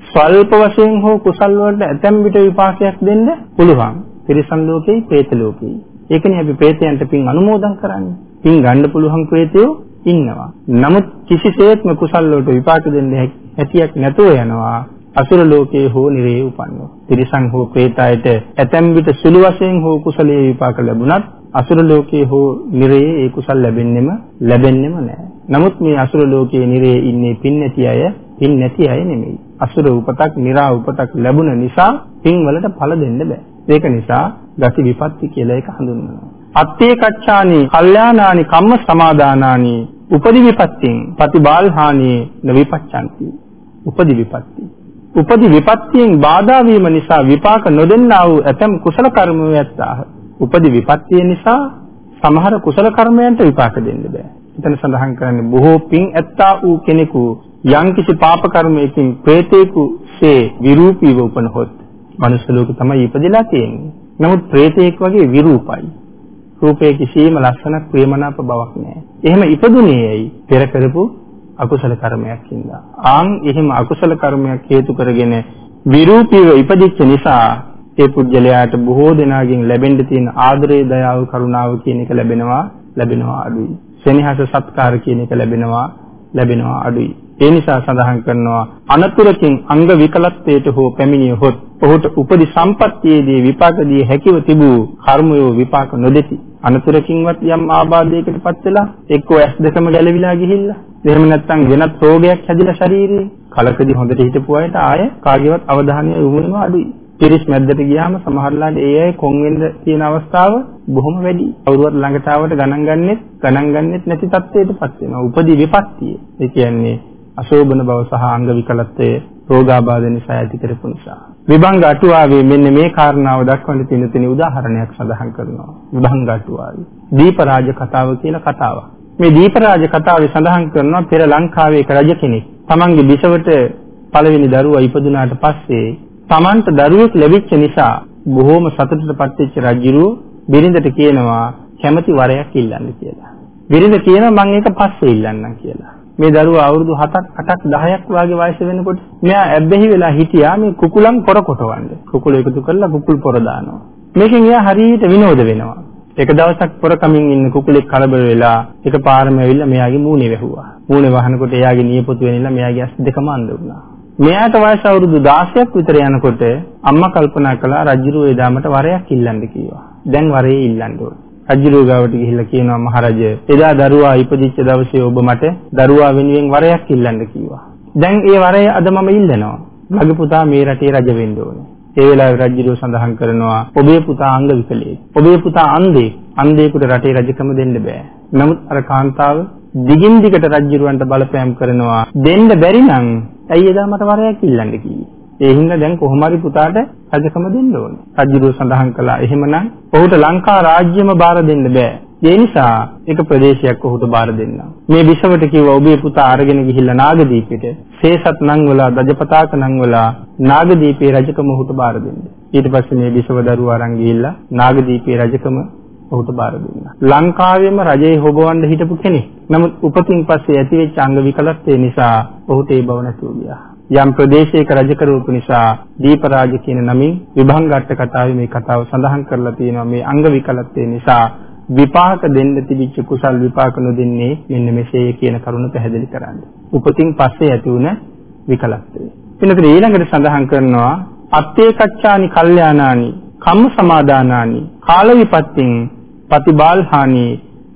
ස්වල්ප වශයෙන් හෝ කුසල් වලට ඇතැම් විට විපාකයක් දෙන්න පුළුවන්. තිරිසන් ලෝකෙයි പ്രേත ලෝකෙයි. ඒකනේ අපි പ്രേතයන්ට පින් අනුමෝදන් කරන්නේ. පින් ගන්න පුළුවන් പ്രേතයෝ ඉන්නවා. නමුත් කිසිසේත්ම කුසල් වලට විපාක දෙන්න හැකියාවක් නැතුව යනවා. අසුර ලෝකයේ හෝ නිරේ උපන්නෝ. තිරිසන් හෝ പ്രേතයට ඇතැම් විට සුළු වශයෙන් හෝ කුසලයේ විපාක ලැබුණත් අසුර ලෝකයේ හෝ නිරයේ ඒ කුසල් ලැබෙන්නෙම ලැබෙන්නෙම නැහැ. නමුත් මේ අසුර ලෝකයේ නිරයේ ඉන්නේ පින් නැති අය, පින් නැති අය නෙමෙයි. අසුර උපතක්, නිරා උපතක් ලැබුණ නිසා පින් වලට ඵල දෙන්න බෑ. ඒක නිසා ගති විපත්ති කියලා එක හඳුන්වනවා. අත්තේ කච්චානි, කල්යාණානි, කම්ම සමාදානානි, උපදි විපත්තිං, ප්‍රතිබාල්හානි නවිපච්ඡanti. උපදි විපත්ති. උපදි විපත්තියෙන් බාධා වීම නිසා විපාක නොදෙන්නා වූ ඇතම් කුසල කර්මය ඇත්තාහ. උපදි විපත්තිය නිසා සමහර කුසල කර්මයන්ට විපාක දෙන්න බෑ. එතන සඳහන් කරන්නේ බොහෝ පින් ඇත්තා වූ කෙනෙකු යම්කිසි පාප කර්මයකින් ප්‍රේතේකු සේ විරූපීව උපනහොත් මනුෂ්‍ය ලෝකෙ තමයි ඉපදෙලා තියෙන්නේ. නමුත් ප්‍රේතෙක් වගේ විරූපයි. රූපේ කිසිම ලක්ෂණක් ප්‍රේමනාප බවක් නැහැ. එහෙම ඉපදුනේ ඇයි? පෙර කරපු අකුසල කර්මයක් හින්දා. ආන් එහෙම අකුසල කර්මයක් හේතු කරගෙන විරූපීව ඉපදිච්ච නිසා ඒ පුජ්‍යලයාට බොහෝ දෙනාගෙන් ලැබෙන්න තියෙන ආදරය, දයාව, කරුණාව කියන එක ලැබෙනවා ලැබෙනවා අඩුයි. සෙනෙහස සත්කාර කියන එක ලැබෙනවා ලැබෙනවා අඩුයි. ඒ නිසා සඳහන් කරනවා අනතුරකින් අංග විකලත්වයට හෝ පැමිණියහොත් ඔහුට උපදි සම්පත්තියේදී විපාක දී හැකිව තිබූ කර්මය විපාක නොදෙති. අනතුරකින්වත් යම් ආබාධයකටපත් වෙලා එක්කෝ ඇස් දෙකම ගැලවිලා ගිහිල්ලා එහෙම නැත්නම් වෙනත් රෝගයක් හැදිලා ශරීරේ කලකදී හොඳට හිටපු අයට ආය කාගේවත් අවධානය යොමු වෙනවා අඩුයි. පිරිස් මැද්දට ගියාම සමහරලාට ඒ අය කොන් වෙන්න තියෙන අවස්ථාව බොහොම වැඩි. කවුරුවත් ළඟට ආවට ගණන් ගන්නෙත් ගණන් ගන්නෙත් නැති තත්ත්වයකටපත් වෙනවා. උපදී විපත්තිය. ඒ කියන්නේ අශෝභන බව සහ අංග විකලත්වය රෝගාබාධ නිසා ඇති කරපු නිසා. විභංග අටුවාවේ මෙන්න මේ කාරණාව දක්වන්න තියෙන තියෙන උදාහරණයක් සඳහන් කරනවා. විභංග අටුවාවේ දීපරාජ කතාව කියලා කතාවක්. මේ දීපරාජ කතාවේ සඳහන් කරනවා පෙර ලංකාවේ එක රජ කෙනෙක් තමන්ගේ බිසවට පළවෙනි දරුවා ඉපදුනාට පස්සේ තමන්ට දරුවෙක් ලැබිච්ච නිසා බොහෝම සතුටටපත් වෙච්ච රජුරු බිරිඳට කියනවා කැමති වරයක් ඉල්ලන්න කියලා. බිරිඳ කියනවා මම ඒක පස්සේ ඉල්ලන්නම් කියලා. මේ දරුවා අවුරුදු 7ක් 8ක් 10ක් වගේ වයස වෙනකොට මෙයා ඇබ්බැහි වෙලා හිටියා මේ කුකුලන් පොර කොටවන්න. කුකුල එකතු කරලා කුකුල් පොර දානවා. මේකෙන් එයා හරියට විනෝද වෙනවා. එක දවසක් පොර කමින් ඉන්න කුකුලෙක් කලබල වෙලා එකපාරම ඇවිල්ලා මෙයාගේ මූණේ වැහුවා. මූණේ වහනකොට එයාගේ නියපොතු වෙනිලා මෙයාගේ ඇස් දෙකම අඳ වුණා. මෙයාට වයස අවුරුදු 16ක් විතර යනකොට අම්මා කල්පනා කළා රජුරු එදාමට වරයක් ඉල්ලන්න කිව්වා. දැන් වරේ ඉල්ලන්න ඕනේ. රජුරුව ගාවට ගිහිල්ලා කියනවා මහරජ එදා දරුවා ඉපදිච්ච දවසේ ඔබ මට දරුවා වෙනුවෙන් වරයක් ඉල්ලන්න කිව්වා. දැන් ඒ වරය අද මම ඉල්ලනවා. මගේ පුතා මේ රටේ රජ වෙන්න ඕනේ. ඒ වෙලාවේ රජුරුව සඳහන් කරනවා ඔබේ පුතා අංග විකලෙක්. ඔබේ පුතා අන්ධෙක්. අන්ධයෙකුට රටේ රජකම දෙන්න බෑ. නමුත් අර කාන්තාව දිගින් දිගට රජුරවන්ට බලපෑම් කරනවා දෙන්න බැරි නම් ඇයි එදා මට වරයක් ඉල්ලන්න කිව්වේ ඒ හින්දා දැන් කොහොම හරි පුතාට රජකම දෙන්න ඕනේ. රජුරෝ සඳහන් කළා. එහෙමනම් ඔහුට ලංකා රාජ්‍යම බාර දෙන්න බෑ. ඒ නිසා එක ප්‍රදේශයක් ඔහුට බාර දෙන්න. මේ බිසවට කිව්වා ඔබේ පුතා අරගෙන ගිහිල්ලා නාගදීපෙට සේසත් නම් වලා දජපතාක නම් වලා නාගදීපේ රජකම ඔහුට බාර දෙන්න. ඊට පස්සේ මේ බිසව දරුවා අරන් ගිහිල්ලා නාගදීපේ රජකම ඔහුට බාර දුන්නා. ලංකාවේම රජේ හොබවන්න හිටපු කෙනෙක්. නමුත් උපතින් පස්සේ ඇතිවෙච්ච අංග විකලත්වය නිසා ඔහුට ඒ බව නැතුව ගියා. යම් ප්‍රදේශයක රජ කරවපු නිසා දීපරාජ කියන නමින් විභංගට්ට කතාවේ මේ කතාව සඳහන් කරලා තියෙනවා මේ අංග විකලත්වය නිසා විපාක දෙන්න තිබිච්ච කුසල් විපාක නොදෙන්නේ මෙන්න මෙසේ කියන කරුණ පැහැදිලි කරන්න. උපතින් පස්සේ ඇති වුණ විකලත්වය. එනතර ඊළඟට සඳහන් කරනවා අත්තේකච්ඡානි කල්යාණානි කම්ම සමාදානානි කාල විපත්තින් පතිබාල්හානි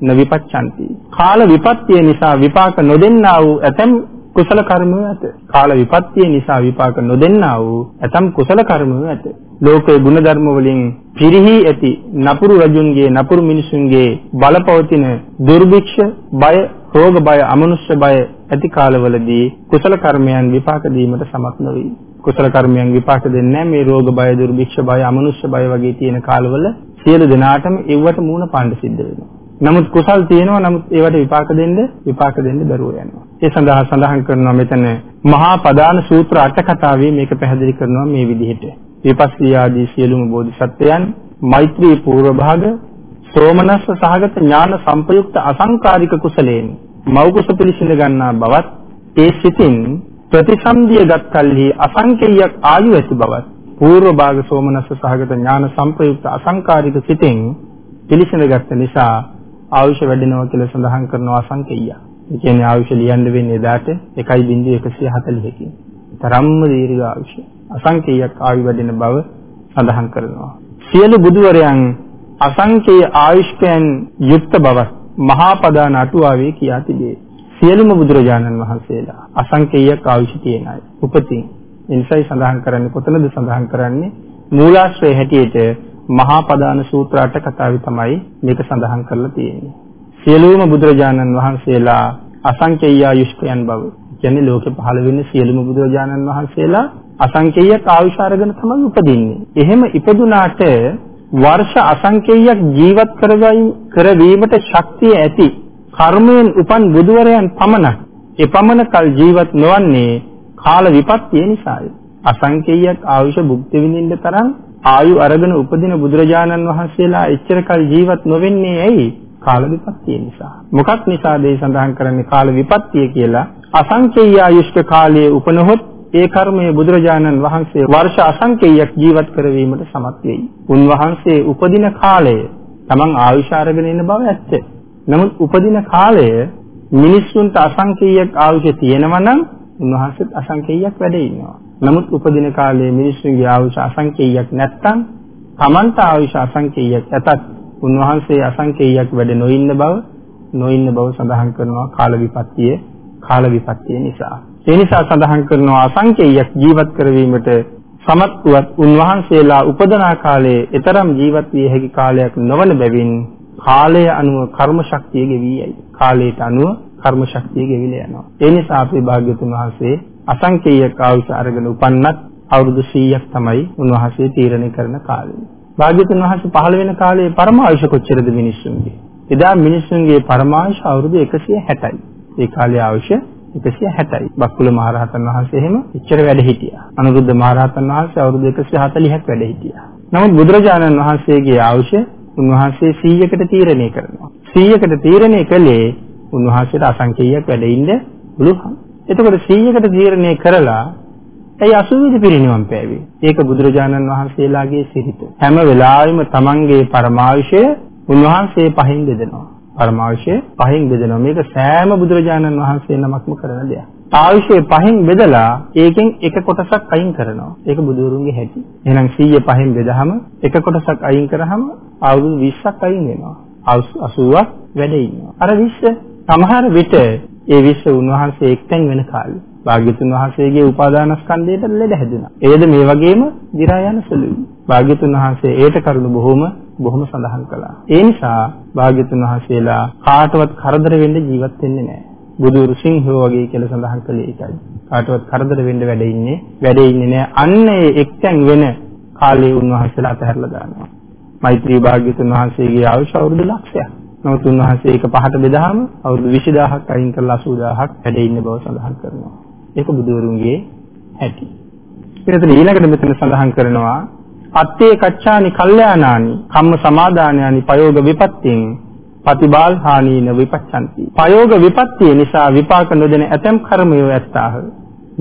නවිපච්ඡanti. කාල විපත්තිය නිසා විපාක නොදෙන්නා වූ ඇතැම් කුසල කර්මය ඇත. කාල විපත්තිය නිසා විපාක නොදෙන්නා වූ ඇතම් කුසල කර්මය ඇත. ලෝකේ ගුණධර්ම වලින් පිරිහි ඇති නපුරු රජුන්ගේ නපුරු මිනිසුන්ගේ බලපවතින දුර්භික්ෂ බය රෝග බය අමනුෂ්‍ය බය ඇති කාලවලදී කුසල කර්මයන් විපාක දීමට සමත් නොවේ. කුසල කර්මයන් විපාක දෙන්නේ මේ රෝග බය දුර්භික්ෂ බය අමනුෂ්‍ය බය වගේ තියෙන කාලවල සියලු දෙනාටම එව්වට මූණ පාණ්ඩ සිද්ධ වෙනවා. නමුත් කුසල් තියෙනවා නමුත් ඒවට විපාක දෙන්න විපාක දෙන්න බැරුව යනවා. ඒ සඳහා සඳහන් කරනවා මෙතන මහා පදාන සූත්‍ර අට කතාවේ මේක පැහැදිලි කරනවා මේ විදිහට. විපස්සී ආදී සියලුම බෝධිසත්වයන් මෛත්‍රී පූර්ව භාග සෝමනස්ස සහගත ඥාන සංපයුක්ත අසංකාරික කුසලයෙන් මෞකස පිළිසිඳ ගන්නා බවත් ඒ සිතින් ප්‍රතිසන්දිය ගත් කල්හි අසංකේයයක් ආයු ඇති බවත් පූර්ව භාග සෝමනස්ස සහගත ඥාන සංපයුක්ත අසංකාරික සිතින් පිළිසිඳ ගත්ත නිසා ආයුෂ වැඩෙනවා කියලා සඳහන් කරනවා අසංකේයය. ඒ කියන්නේ ආයුෂ ලියන්න වෙන්නේ එදාට 1.140කින්. තරම්ම දීර්ඝ ආයුෂ. අසංකේයයක් ආයු වැඩෙන බව සඳහන් කරනවා. සියලු බුදුවරයන් අසංකේය ආයුෂ්කයන් යුක්ත බව මහා පදාන අටුවාවේ කියා තිබේ. සියලුම බුදුරජාණන් වහන්සේලා අසංකේයයක් ආයුෂ තියෙන අය. උපතින් එනිසයි සඳහන් කරන්නේ කොතනද සඳහන් කරන්නේ මූලාශ්‍රය හැටියට මහා පදාන සූත්‍ර අට කතාවේ තමයි මේක සඳහන් කරලා තියෙන්නේ. සියලුම බුදුරජාණන් වහන්සේලා අසංකේය ආයුෂ්කයන් බව. කියන්නේ ලෝකෙ පහළ වෙන්නේ සියලුම බුදුරජාණන් වහන්සේලා අසංකේයක ආයුෂ අරගෙන තමයි උපදින්නේ. එහෙම ඉපදුනාට වර්ෂ අසංකේයයක් ජීවත් කරගයි කරවීමට ශක්තිය ඇති කර්මයෙන් උපන් බුදුවරයන් පමණක් එපමණ කල් ජීවත් නොවන්නේ කාල විපත්තිය නිසායි. අසංකේයයක් ආයුෂ භුක්ති විඳින්න තරම් ආයු අරගෙන උපදින බුදුරජාණන් වහන්සේලා එච්චර කල් ජීවත් නොවෙන්නේ ඇයි? කාල විපත්තිය නිසා. මොකක් නිසාද ඒ සඳහන් කරන්නේ කාල විපත්තිය කියලා? අසංකේය ආයුෂ්ක කාලයේ උපනහොත් ඒ කර්මයේ බුදුරජාණන් වහන්සේ වර්ෂ අසංකේයයක් ජීවත් කරවීමට සමත් වෙයි. උන්වහන්සේ උපදින කාලය තමන් ආයුෂ අරගෙන ඉන්න බව ඇත්ත. නමුත් උපදින කාලය මිනිස්සුන්ට අසංකේයයක් ආයුෂ තියෙනවා නම් උන්වහන්සේත් අසංකේයයක් වැඩ ඉන්නවා. නමුත් උපදින කාලයේ මිනිස්සුන්ගේ ආයුෂ අසංකේයයක් නැත්තම් Tamanta ආයුෂ අසංකේයයක් ඇතත් උන්වහන්සේ අසංකේයයක් වැඩ නොඉන්න බව නොඉන්න බව සඳහන් කරනවා කාල විපත්තිය කාල විපත්තිය නිසා. ඒ නිසා සඳහන් කරනවා අසංකේයයක් ජීවත් කරවීමට සමත් වූත් උන්වහන්සේලා උපදනා කාලයේ ඊතරම් ජීවත් විය හැකි කාලයක් නොවන බැවින් කාලය අනුව කර්ම ශක්තිය ගෙවි යයි. කාලයට අනුව කර්ම ශක්තිය ගෙවිලා යනවා. ඒ නිසා අපේ භාග්‍යතුන් වහන්සේ අසංකේයක ආයුෂ අරගෙන උපන්නත් අවුරුදු 100ක් තමයි උන්වහන්සේ තීරණය කරන කාලය. භාග්‍යතුන් වහන්සේ පහළ වෙන කාලේ පරමායුෂ කොච්චරද මිනිස්සුන්ගේ? එදා මිනිස්සුන්ගේ පරමායුෂ අවුරුදු 160යි. ඒ කාලේ ආයුෂ 160යි. බක්කුල මහරහතන් වහන්සේ එහෙම එච්චර වැඩ හිටියා. අනුරුද්ධ මහරහතන් වහන්සේ අවුරුදු 140ක් වැඩ හිටියා. නමුත් බුදුරජාණන් වහන්සේගේ ආයුෂ උන්වහන්සේ 100කට තීරණය කරනවා. 100කට තීරණය කළේ උන්වහන්සේට අසංකේයයක් වැඩ ඉන්න පුළුවන්. එතකොට 100කට තීරණය කරලා ඇයි 80 පිරිනිවන් පෑවේ? ඒක බුදුරජාණන් වහන්සේලාගේ සිරිත. හැම වෙලාවෙම තමන්ගේ පරමාවිෂය උන්වහන්සේ පහින් බෙදෙනවා. පරමාවිෂය පහින් බෙදෙනවා. මේක සෑම බුදුරජාණන් වහන්සේ නමක්ම කරන දෙයක්. ආයුෂය පහින් බෙදලා ඒකෙන් එක කොටසක් අයින් කරනවා. ඒක බුදුරුන්ගේ හැටි. එහෙනම් 100 පහින් බෙදහම එක කොටසක් අයින් කරාම අවුරුදු 20ක් අයින් වෙනවා. 80ක් වැඩ ඉන්නවා. අර 20 සමහර විට ඒ 20 උන්වහන්සේ එක්තෙන් වෙන කාලේ භාග්‍යතුන් වහන්සේගේ උපාදානස්කන්ධයට ලෙඩ හැදුනා. ඒද මේ වගේම දි รา යන සුළුයි. භාග්‍යතුන් වහන්සේ ඒට කරුණු බොහොම බොහොම සඳහන් කළා. ඒ නිසා භාග්‍යතුන් වහන්සේලා කාටවත් කරදර වෙන්න ජීවත් වෙන්නේ නැහැ. බුදුරු සිංහෝ වගේ කියලා සඳහන් කළේ ඒකයි. කාටවත් කරදර වෙන්න වැඩ ඉන්නේ වැඩ ඉන්නේ නැහැ. අන්න ඒ එක්තැන් වෙන කාලේ උන්වහන්සේලා අතහැරලා දානවා. මෛත්‍රී භාග්‍යතුන් වහන්සේගේ ආයුෂ අවුරුදු ලක්ෂයක්. නමුත් උන්වහන්සේ ඒක පහට බෙදාම අවුරුදු 20000ක් අයින් කරලා 80000ක් වැඩ ඉන්න බව සඳහන් කරනවා. ඒක බුදුවරුන්ගේ හැටි. ඊට ඊළඟට මෙතන සඳහන් කරනවා අත්තේ කච්චානි කල්යාණානි කම්ම සමාදානයානි පයෝග විපත්තිං පතිබාල් හානීන විපච්ඡanti. පයෝග විපත්තිය නිසා විපාක නොදෙන ඇතම් කර්මය ඇත්තාහ.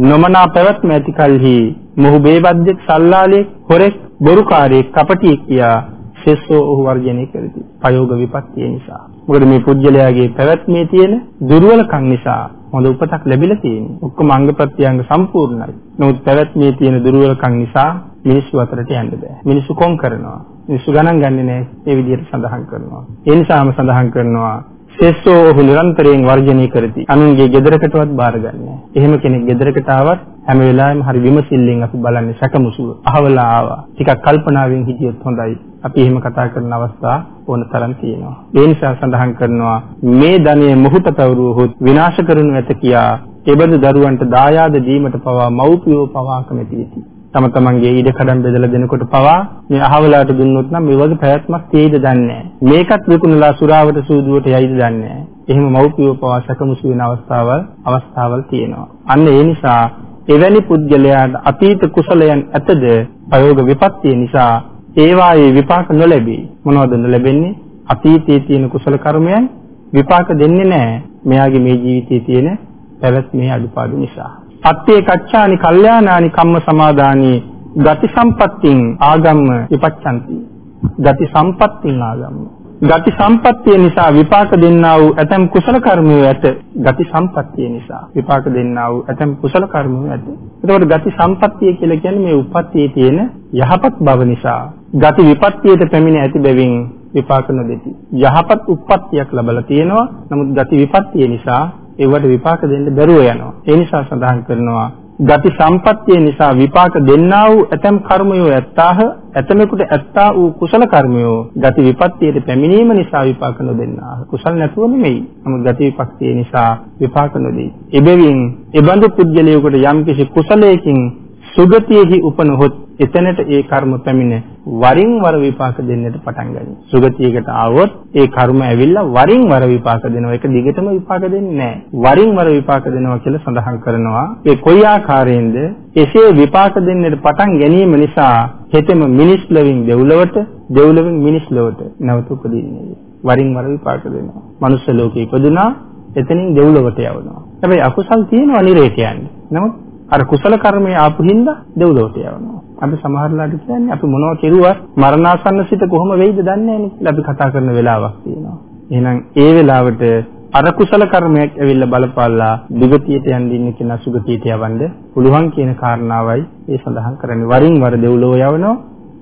නොමනා පැවැත්ම ඇති කලෙහි මොහු බේබද්දෙක් සල්ලාලෙක් හොරෙක් බොරුකාරයෙක් කපටියෙක් කියා සෙස්සෝ ඔහු වර්ජනය කරති. පයෝග විපත්තිය නිසා. මොකද මේ පුජ්‍යලයාගේ පැවැත්මේ තියෙන දුර්වලකම් නිසා හොඳ උපතක් ලැබිලා තියෙන්නේ. ඔක්කොම අංග ප්‍රත්‍යංග සම්පූර්ණයි. නමුත් පැවැත්මේ තියෙන දුර්වලකම් නිසා මිනිස්සු අතරට යන්න බෑ. මිනිස්සු කොන් කරනවා. මිනිස්සු ගණන් ගන්නේ නැහැ. ඒ විදිහට සඳහන් කරනවා. ඒ නිසාම සඳහන් කරනවා ශේෂ්ඨෝ ඔහු නිරන්තරයෙන් වර්ජනය කරති. අනුන්ගේ ගෙදරකටවත් බාරගන්නේ එහෙම කෙනෙක් ගෙදරකට ආවත් හැම වෙලාවෙම හරි විමසිල්ලෙන් අපි බලන්නේ සැකමුසුව. අහවලා ආවා. ටිකක් කල්පනාවෙන් හිටියොත් හොඳයි. අපි එහෙම කතා කරන අවස්ථා ඕන තරම් තියෙනවා. ඒ නිසා සඳහන් කරනවා මේ ධනය මොහොත පැවරුවහොත් විනාශ කරනු ඇත කියා එබඳු දරුවන්ට දායාද දීමට පවා මව්පියෝ පවා කැමැති වෙති. තම තමන්ගේ ඉඩ කඩම් බෙදලා දෙනකොට පවා මේ අහවලාට දුන්නොත් නම් මේ වගේ පැවැත්මක් තියෙයිද දන්නේ මේකත් විකුණලා සුරාවට සූදුවට යයිද දන්නේ එහෙම මව්පියෝ පවා සැකමුසු වෙන අවස්ථාවල් අවස්ථාවල් තියෙනවා. අන්න ඒ නිසා එවැනි පුද්ගලයාට අතීත කුසලයන් ඇතද ප්‍රයෝග විපත්තිය නිසා ඒවායේ විපාක නොලැබේ. මොනවද නොලැබෙන්නේ? අතීතයේ තියෙන කුසල කර්මයන් විපාක දෙන්නේ නැහැ. මෙයාගේ මේ ජීවිතයේ තියෙන පැවැත්මේ අඩුපාඩු නිසා. අත්තේ කච්චානි කල්යාණානි කම්ම සමාදානි ගති සම්පත්තින් ආගම්ම විපච්ඡanti. ගති සම්පත්තින් ආගම්ම. ගති සම්පත්තිය නිසා විපාක දෙන්නා වූ ඇතම් කුසල කර්මය ඇත. ගති සම්පත්තිය නිසා විපාක දෙන්නා වූ ඇතම් කුසල කර්මය ඇත. එතකොට ගති සම්පත්තිය කියලා කියන්නේ මේ උප්පත්තියේ තියෙන යහපත් බව නිසා ගති විපත්තියට පැමිණ ඇති බැවින් විපාක නොදෙති. යහපත් උප්පත්තියක් ලැබලා තියෙනවා. නමුත් ගති විපත්තිය නිසා ඒවට විපාක දෙන්න බැරුව යනවා. ඒ නිසා සඳහන් කරනවා ගති සම්පත්තිය නිසා විපාක දෙන්නා වූ ඇතම් කර්මයෝ ඇත්තාහ ඇතමෙකුට ඇත්තා වූ කුසල කර්මයෝ ගති විපත්තියට පැමිණීම නිසා විපාක නොදෙන්නාහ. කුසල නැතුව නෙමෙයි. නමුත් ගති විපත්තිය නිසා විපාක නොදෙයි. එබැවින් එබඳු පුද්ගලයෙකුට යම්කිසි කුසලයකින් සුගතියෙහි උපනහොත් එතනට ඒ කර්ම පැමිණ වරින් වර විපාක දෙන්නට පටන් ගනී. සුගතියකට ආවොත් ඒ කර්ම ඇවිල්ලා වරින් වර විපාක දෙනවා. ඒක දිගටම විපාක දෙන්නේ නැහැ. වරින් වර විපාක දෙනවා කියලා සඳහන් කරනවා. ඒ කොයි ආකාරයෙන්ද එසේ විපාක දෙන්නට පටන් ගැනීම නිසා හෙතෙම මිනිස් ලොවින් දෙව්ලොවට, දෙව්ලොවින් මිනිස් ලොවට නැවත උපදින්නේ. වරින් වර විපාක දෙනවා. මනුස්ස ලෝකේ ඉපදුනා එතනින් දෙව්ලොවට යවනවා. හැබැයි අකුසල් තියෙනවා නිරේට යන්නේ. නමුත් අර කුසල කර්මයේ ආපු හින්දා දෙව්ලොවට යවනවා. අපි සමහරලාට කියන්නේ අපි මොනව කෙරුවත් මරණාසන්න සිට කොහොම වෙයිද දන්නේ නැහැ අපි කතා කරන වෙලාවක් තියෙනවා. එහෙනම් ඒ වෙලාවට අර කුසල කර්මයක් ඇවිල්ලා බලපාලා දුගතියට යන්න ඉන්න කෙනා සුගතියට යවන්න පුළුවන් කියන කාරණාවයි ඒ සඳහන් කරන්නේ. වරින් වර දෙව්ලොව යවනවා,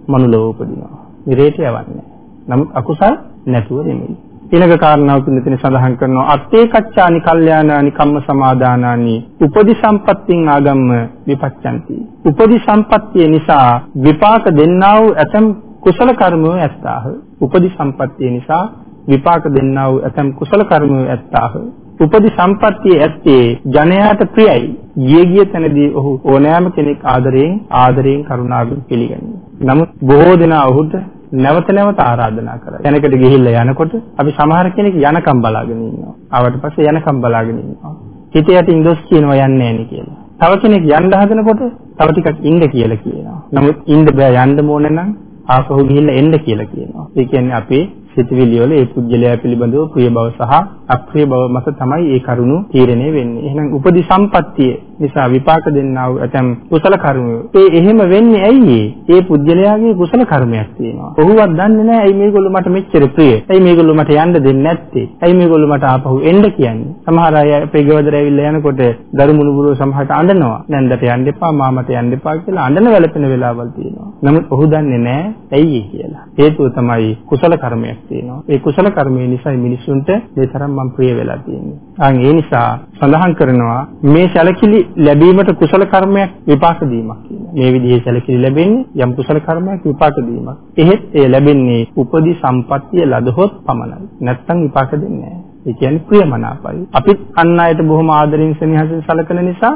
මනුලොව උපදිනවා. මිරේට යවන්නේ. නමුත් අකුසල් නැතුව නෙමෙයි. ඊළඟ කාරණාව තුනෙන් සඳහන් කරනවා අත්තේ කච්චානි කල්යාණානි කම්ම සමාදානානි උපදි සම්පත්තින් ආගම්ම විපච්ඡanti උපදි සම්පත්තිය නිසා විපාක දෙන්නා වූ ඇතම් කුසල කර්මෝ ඇත්තාහ උපදි සම්පත්තිය නිසා විපාක දෙන්නා වූ ඇතම් කුසල කර්මෝ ඇත්තාහ උපදි සම්පත්තිය ඇත්තේ ජනයාට ප්‍රියයි. ගිය ගිය තැනදී ඔහු ඕනෑම කෙනෙක් ආදරයෙන් ආදරයෙන් කරුණාවෙන් පිළිගන්නේ. නමුත් බොහෝ දෙනා ඔහුට නැවත නැවත ආරාධනා කරා. යනකට ගිහිල්ලා යනකොට අපි සමහර කෙනෙක් යනකම් බලාගෙන ඉන්නවා. ආවට පස්සේ යනකම් බලාගෙන ඉන්නවා. හිතේ යටින් දොස් කියනවා යන්නේ නැහැ කියලා. තව කෙනෙක් යන්න හදනකොට තව ටිකක් ඉන්න කියලා කියනවා. නමුත් ඉන්න බෑ යන්න ඕන නම් ආපහු ගිහිල්ලා එන්න කියලා කියනවා. ඒ කියන්නේ අපේ සිතවිලි වල ඒ පුජ්‍යලයා පිළිබඳව ප්‍රිය බව සහ අප්‍රිය බව මත තමයි ඒ කරුණු තීරණය වෙන්නේ. එහෙනම් උපදි සම්පත්තිය නිසා විපාක දෙන්නා වූ ඇතම් කුසල කර්මය. ඒ එහෙම වෙන්නේ ඇයි ඒ පුජ්‍යලයාගේ කුසල කර්මයක් තියෙනවා. ඔහුවත් දන්නේ නැහැ ඇයි මේගොල්ලෝ මට මෙච්චර ප්‍රිය. ඇයි මේගොල්ලෝ මට යන්න දෙන්නේ නැත්තේ. ඇයි මේගොල්ලෝ මට ආපහු එන්න කියන්නේ. සමහර අය අපේ ගෙවදර ඇවිල්ලා යනකොට දරුමුණු බුරුව සමහරට අඬනවා. නැන්දට යන්න එපා මාමට යන්න එපා කියලා අඬන වැළපෙන වෙලාවල් තියෙනවා. නමුත් ඔහු දන්නේ නැහැ ඇයි කියලා. හේතුව තමයි කුසල කර්මයක් තියෙනවා. ඒ කුසල කර්මය නිසා මිනිසුන්ට මේ තරම් මම ප්‍රිය වෙලා තියෙන්නේ. අන් ඒ නිසා සඳහන් කරනවා මේ සැලකිලි ලැබීමට කුසල කර්මයක් විපාක දීමක් කියලා. මේ විදිහේ සැලකිලි ලැබෙන්නේ යම් කුසල කර්මයක් විපාක දීමක්. එහෙත් ඒ ලැබෙන්නේ උපදි සම්පත්තිය ලදහොත් පමණයි. නැත්තම් විපාක දෙන්නේ නැහැ. ඒ කියන්නේ ප්‍රියමනාපයි. අපිත් අන් අයට බොහොම ආදරෙන් සෙනෙහසින් සලකන නිසා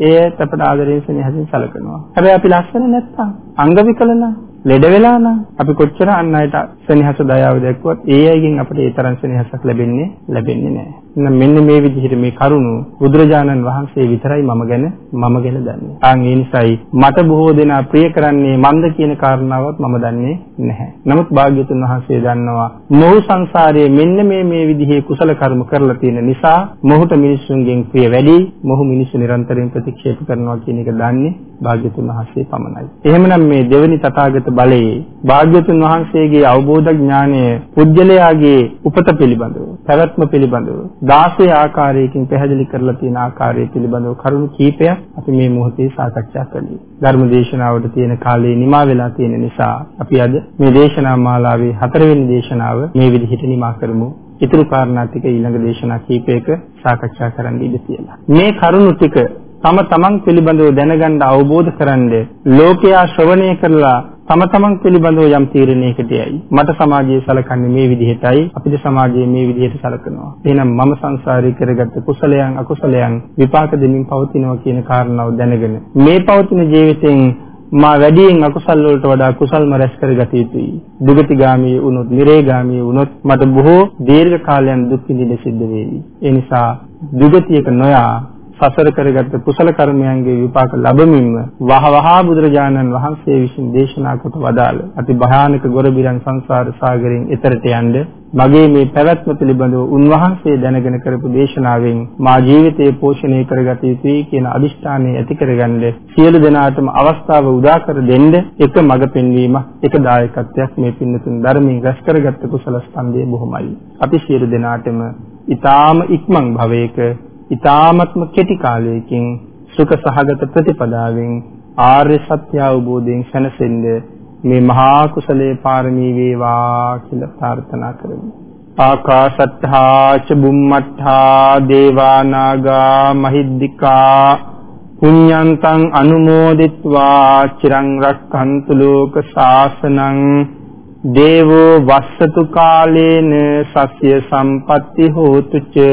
ඒත් අපට ආදරයෙන් සෙනෙහසින් සලකනවා. හැබැයි අපි ලස්සන නැත්තම් අංග විකල නම් ලෙඩ වෙලා නම් අපි කොච්චර අන් අයට සෙනෙහස දයාව දැක්වුවත් ඒ අයගෙන් අපිට ඒ තරම් සෙනෙහසක් ලැබෙන්නේ ලැබෙන්නේ නැහැ. එහෙනම් මෙන්න මේ විදිහට මේ කරුණු බුදුරජාණන් වහන්සේ විතරයි මම ගැන මම ගැන දන්නේ. ආන් ඒ නිසායි මට බොහෝ දෙනා ප්‍රිය කරන්නේ මන්ද කියන කාරණාවත් මම දන්නේ නැහැ. නමුත් භාග්‍යතුන් වහන්සේ දන්නවා මොහු සංසාරයේ මෙන්න මේ මේ විදිහේ කුසල කර්ම කරලා තියෙන නිසා මොහුට මිනිසුන්ගෙන් ප්‍රිය වැඩි, මොහු මිනිස්සු නිරන්තරයෙන් ප්‍රතික්ෂේප කරනවා කියන එක දන්නේ භාග්‍යතුන් වහන්සේ පමණයි. එහෙමනම් මේ දෙවනි තථාගත බලයේ භාග්‍යතුන් වහන්සේගේ අවබෝධ ඥානය පුජ්‍යලයාගේ උපත පිළිබඳව, පැවැත්ම පිළිබඳව 16 ආකාරයකින් පැහැදිලි කරලා තියෙන ආකාරය පිළිබඳව කරුණු කීපයක් අපි මේ මොහොතේ සාකච්ඡා කළේ. ධර්ම දේශනාවට තියෙන කාලය නිමා වෙලා තියෙන නිසා අපි අද මේ දේශනා මාලාවේ හතරවෙනි දේශනාව මේ විදිහට නිමා කරමු. ඉතුරු කාරණා ටික ඊළඟ දේශනා කීපයක සාකච්ඡා කරන්න ඉඩ තියෙනවා. මේ කරුණු ටික තම තමන් පිළිබඳව දැනගන්න අවබෝධ කරන්නේ ලෝකයා ශ්‍රවණය කරලා තම තමන් පිළිබඳව යම් තීරණයකට යයි. මට සමාජයේ සලකන්නේ මේ විදිහටයි අපිට සමාජයේ මේ විදිහට සලකනවා. එහෙනම් මම සංසාරී කරගත්ත කුසලයන් අකුසලයන් විපාක දෙමින් පවතිනවා කියන කාරණාව දැනගෙන මේ පවතින ජීවිතෙන් මා වැඩියෙන් අකුසල් වලට වඩා කුසල්ම රැස් කරගත යුතුයි. දුගතිගාමී වුණොත්, නිරේගාමී වුණොත් මට බොහෝ දීර්ඝ කාලයන් දුක් විඳින්න සිද්ධ වේවි. ඒ නිසා දුගතියක නොයා සසර කරගත් කුසල කර්මයන්ගේ විපාක ලැබමින්ම වහවහා බුදුරජාණන් වහන්සේ විසින් දේශනා කොට වදාළ අති භයානක ගොරබිරන් සංසාර සාගරයෙන් එතරට යන්න මගේ මේ පැවැත්ම පිළිබඳව උන්වහන්සේ දැනගෙන කරපු දේශනාවෙන් මා ජීවිතය පෝෂණය කරගත යුතුයි කියන අදිෂ්ඨානය ඇති කරගන්න සියලු දෙනාටම අවස්ථාව උදා කර දෙන්න එක මඟ පෙන්වීම එක දායකත්වයක් මේ පින්නතුන් ධර්මයෙන් රැස් කරගත්ත කුසල ස්කන්ධය බොහොමයි. අපි සියලු දෙනාටම ඊ타ම ඉක්මන් භවයක ඊ타ත්ම කෙටි කාලයකින් සුඛ සහගත ප්‍රතිපදාවෙන් ආර්ය සත්‍ය අවබෝධයෙන් සැනසෙන්න මේ මහා කුසලේ පාරමී වේවා කියලා ප්‍රාර්ථනා කරමි. ආකාශත්තා ච බුම්මත්තා දේවා නාග මහිද්దికා පුඤ්ඤන්තං අනුමෝදිත්වා චිරං රක්ඛන්තු ලෝක ශාසනං දේවෝ වස්සතු කාලේන සස්්‍ය සම්පatti හෝතු ච